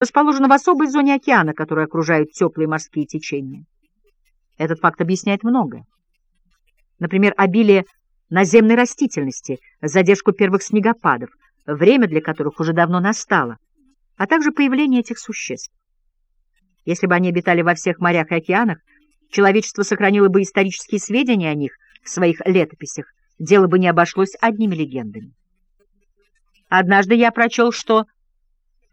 расположена в особой зоне океана, которую окружают теплые морские течения. Этот факт объясняет многое. Например, обилие наземной растительности, задержку первых снегопадов, время для которых уже давно настало, а также появление этих существ. Если бы они обитали во всех морях и океанах, человечество сохранило бы исторические сведения о них в своих летописях, дело бы не обошлось одними легендами. Однажды я прочел, что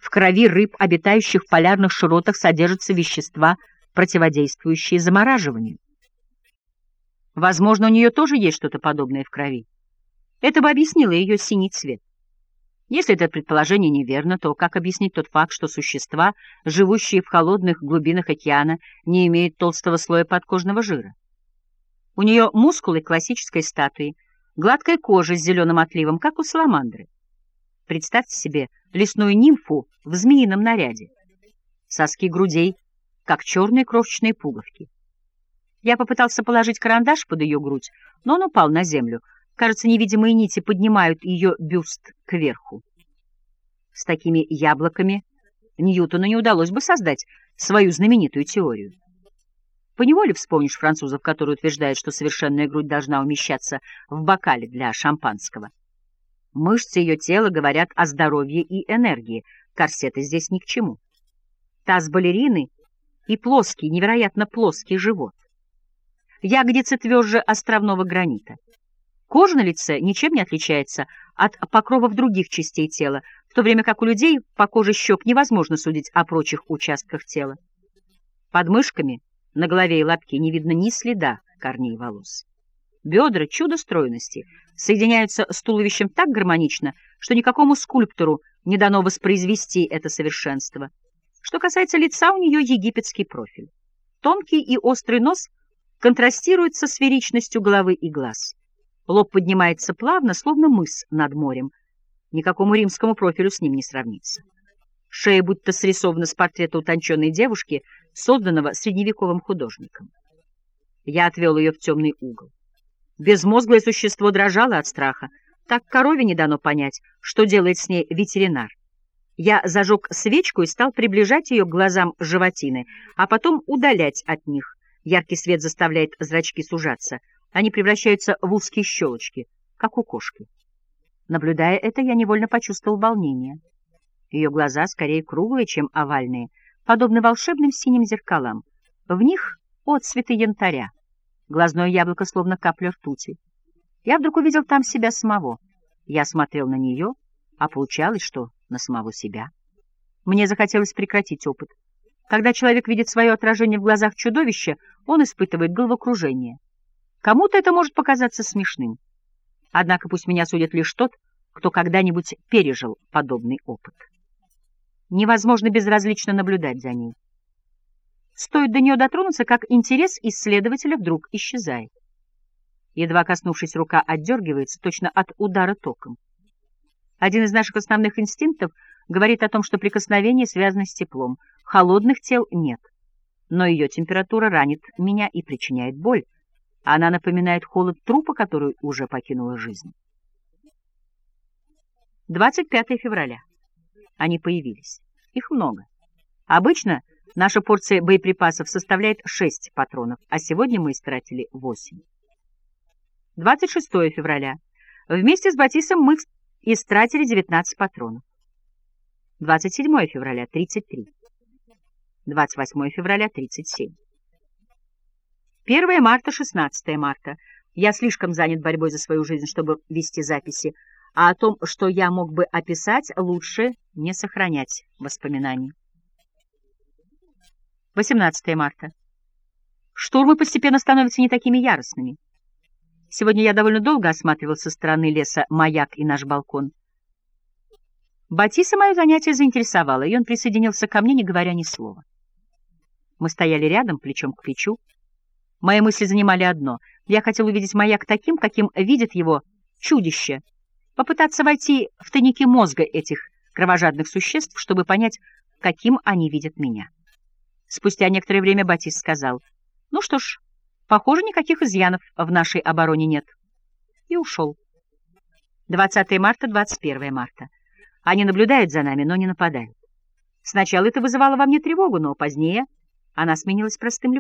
в крови рыб, обитающих в полярных широтах, содержатся вещества, противодействующие замораживанию. Возможно, у нее тоже есть что-то подобное в крови. Это бы объяснило ее синий цвет. Если это предположение неверно, то как объяснить тот факт, что существа, живущие в холодных глубинах океана, не имеют толстого слоя подкожного жира? У нее мускулы классической статуи, гладкая кожа с зеленым отливом, как у саламандры. Представьте себе лесную нимфу в змеином наряде. Соски грудей, как черные крошечные пуговки. Я попытался положить карандаш под ее грудь, но он упал на землю. Кажется, невидимые нити поднимают ее бюст кверху. С такими яблоками Ньютону не удалось бы создать свою знаменитую теорию. Поневоле вспомнишь французов, которые утверждают, что совершенная грудь должна умещаться в бокале для шампанского. Мышцы ее тела говорят о здоровье и энергии, корсеты здесь ни к чему. Таз балерины и плоский, невероятно плоский живот. Ягодицы тверже островного гранита. Кожа на лице ничем не отличается от покровов других частей тела, в то время как у людей по коже щек невозможно судить о прочих участках тела. Под мышками, на голове и лапке не видно ни следа корней волос. Бедра, чудо стройности, соединяются с туловищем так гармонично, что никакому скульптору не дано воспроизвести это совершенство. Что касается лица, у нее египетский профиль. Тонкий и острый нос контрастирует со сферичностью головы и глаз. Лоб поднимается плавно, словно мыс над морем. Никакому римскому профилю с ним не сравнится. Шея будто срисована с портрета утонченной девушки, созданного средневековым художником. Я отвел ее в темный угол. Безмозглое существо дрожало от страха. Так корове не дано понять, что делает с ней ветеринар. Я зажег свечку и стал приближать ее к глазам животины, а потом удалять от них. Яркий свет заставляет зрачки сужаться. Они превращаются в узкие щелочки, как у кошки. Наблюдая это, я невольно почувствовал волнение. Ее глаза скорее круглые, чем овальные, подобны волшебным синим зеркалам. В них отцветы янтаря. Глазное яблоко словно капля ртути. Я вдруг увидел там себя самого. Я смотрел на нее, а получалось, что на самого себя. Мне захотелось прекратить опыт. Когда человек видит свое отражение в глазах чудовища, он испытывает головокружение. Кому-то это может показаться смешным. Однако пусть меня судит лишь тот, кто когда-нибудь пережил подобный опыт. Невозможно безразлично наблюдать за ней. Стоит до нее дотронуться, как интерес исследователя вдруг исчезает. Едва коснувшись, рука отдергивается точно от удара током. Один из наших основных инстинктов говорит о том, что прикосновение связано с теплом. Холодных тел нет. Но ее температура ранит меня и причиняет боль. Она напоминает холод трупа, который уже покинула жизнь. 25 февраля. Они появились. Их много. Обычно наша порция боеприпасов составляет 6 патронов, а сегодня мы истратили 8. 26 февраля. Вместе с Батисом мы истратили 19 патронов. 27 февраля — 33. 28 февраля — 37. 1 марта, 16 марта. Я слишком занят борьбой за свою жизнь, чтобы вести записи, а о том, что я мог бы описать, лучше не сохранять воспоминаний. 18 марта. Штурмы постепенно становятся не такими яростными. Сегодня я довольно долго осматривал со стороны леса маяк и наш балкон. Батиса мое занятие заинтересовало, и он присоединился ко мне, не говоря ни слова. Мы стояли рядом, плечом к плечу. Мои мысли занимали одно. Я хотел увидеть маяк таким, каким видит его чудище, попытаться войти в тайники мозга этих кровожадных существ, чтобы понять, каким они видят меня. Спустя некоторое время Батис сказал, «Ну что ж, Похоже, никаких изъянов в нашей обороне нет. И ушел. 20 марта, 21 марта. Они наблюдают за нами, но не нападают. Сначала это вызывало во мне тревогу, но позднее она сменилась простым